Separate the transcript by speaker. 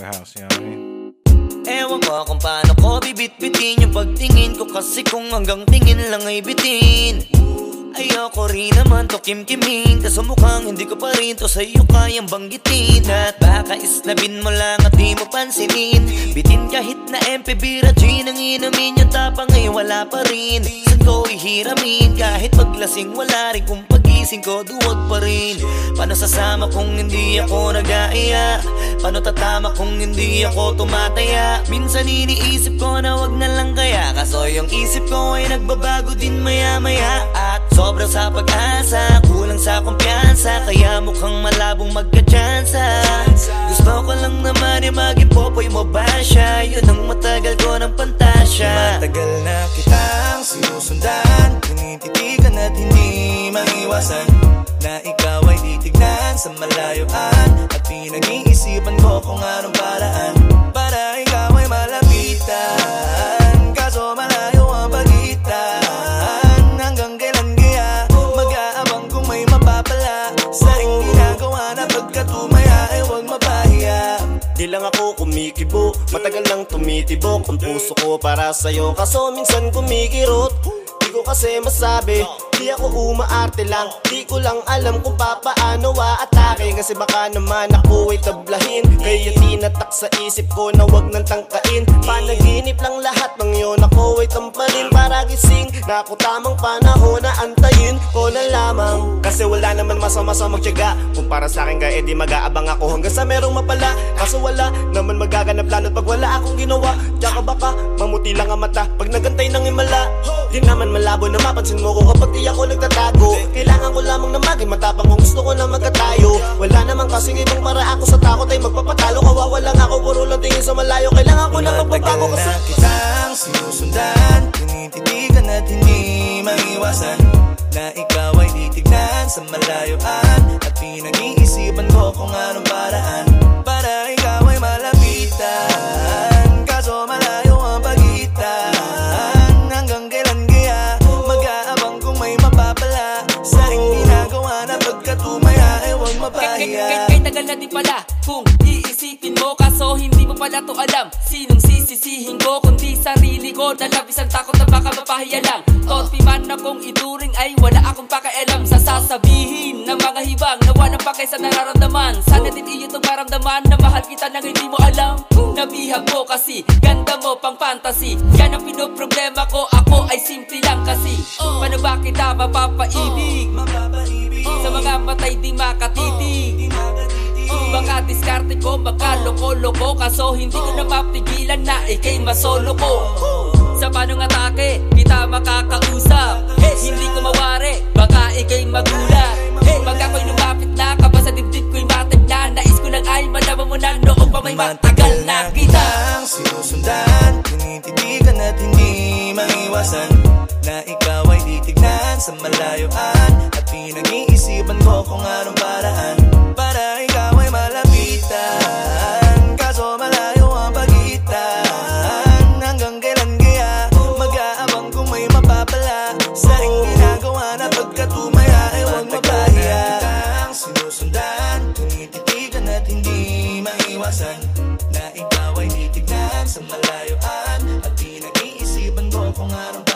Speaker 1: kasi amin.
Speaker 2: Ewan ko kung paano ko bibit-bitin Yung pagtingin ko kasi kung hanggang tingin lang ay bitin. Ayoko rin naman to kim-kiming Kaso mukhang hindi ko pa rin to sa'yo kayang banggitin. At baka isnabin mo lang at di mo pansinin. Bitin kahit na MP Bira Gin ang inumin Yung tapang ay wala pa rin. Saan ko ihiramin Kahit paglasing wala rin Kung pagising ko duwag pa rin. Paano sasama kung hindi ako nag-aaya? Paano tatama kung hindi ako tumataya? Minsan iniisip ko na wag na lang kaya. Kaso yung isip ko ay nagbabago din maya Kaya mukhang malabong magka-chansa Gusto ko lang naman yung mag-ipopoy mo ba siya? Yun ang matagal ko ng pantasya.
Speaker 3: Matagal na kitang sinusundan. Tinititigan at hindi maiwasan Na ikaw ay titignan sa malayuan At pinag-iisipan ko kung anong paraan mapapala Sa iyong ginagawa na pagkatumaya ay huwag mapahiya.
Speaker 4: Di lang ako kumikibo Matagal lang tumitibok. Ang puso ko para sa'yo Kaso minsan kumikirot. Di ko kasi masabi Di ako umaarte lang. Di ko lang alam kung papaano aatake. Kasi baka naman ako ay tablahin. Kaya tinatak sa isip ko na wag nang tangkain. Panaginip lang lahat ng yun Ako ay Na ako tamang panahon na antayin ko na lamang. Kasi wala naman masama sa magtyaga Kung para sa akin kaya edi mag-aabang ako. Hanggang sa merong mapala. Kaso wala naman magaganap lalo pag wala akong ginawa. Tsaka baka mamuti lang ang mata. Pag nagantay ng imala Di naman malabo na mapansin mo ko kapag di ako nagtatago. Kailangan ko lamang na maging matapang kung gusto ko na magkatayo. Wala naman kasi ibang para ako sa takot ay magpapatalo. Kawawa lang ako puro lang tingin sa malayo. Kailangan ko na magbabago kasi
Speaker 3: na kitang sinusundan. Tinititigan at hindi maiwasan Na ikaw ay titignan sa malayuan. At pinag-iisipan ko kung anong paraan Para ikaw ay malapitan. Kaso malayo ang pagitan. Hanggang kailan kaya Mag-aabang kung may mapapala? Sa iyong ginagawa na pagkatumaya ay huwag mapahiya
Speaker 5: Kay, kay, kay tagal na din pala Kung iisipin mo. Kaso hindi mo pala to alam. Sinong sisisihin ko kundi sarili ko? Na labis ang takot na baka mapahiya lang Topi man akong ituring ay wala akong pakialam. Sa sasabihin ng mga hibang Na walang pakay sa nararamdaman. Sana din iyo itong maramdaman Na mahal kita nang hindi mo alam. Nabihag mo kasi Ganda mo pang fantasy. Yan ang pinoproblema ko Ako ay simple lang kasi. Paano ba kita mapapaibig? Sa mga matay di Baka diskarte ko, baka loko-loko. Kaso hindi ko na mapigilan na ikay masolo ko. Sa panong atake, kita makakausap. Hindi ko mawari, baka ikay magulat. Pag ako'y lumapit na, kaba sa dibdib ko'y matag na Nais ko lang ay malaman mo na noong pa may matagal na kita
Speaker 3: kitang sinusundan Tinititigan at hindi maiwasan Na ikaw ay titignan sa malayuan At pinag-iisipan ko kung anong paraan malapitan. Kaso malayo ang pagitan. Hanggang kailan kaya Mag-aabang kung may mapapala? Sa iyong ginagawa na pagkatumaya ay huwag mapahiya. Kitang sinusundan Tinititigan at hindi maiwasan. Na ikaw ay titignan sa malayuan At pinag-iisipan ko kung anong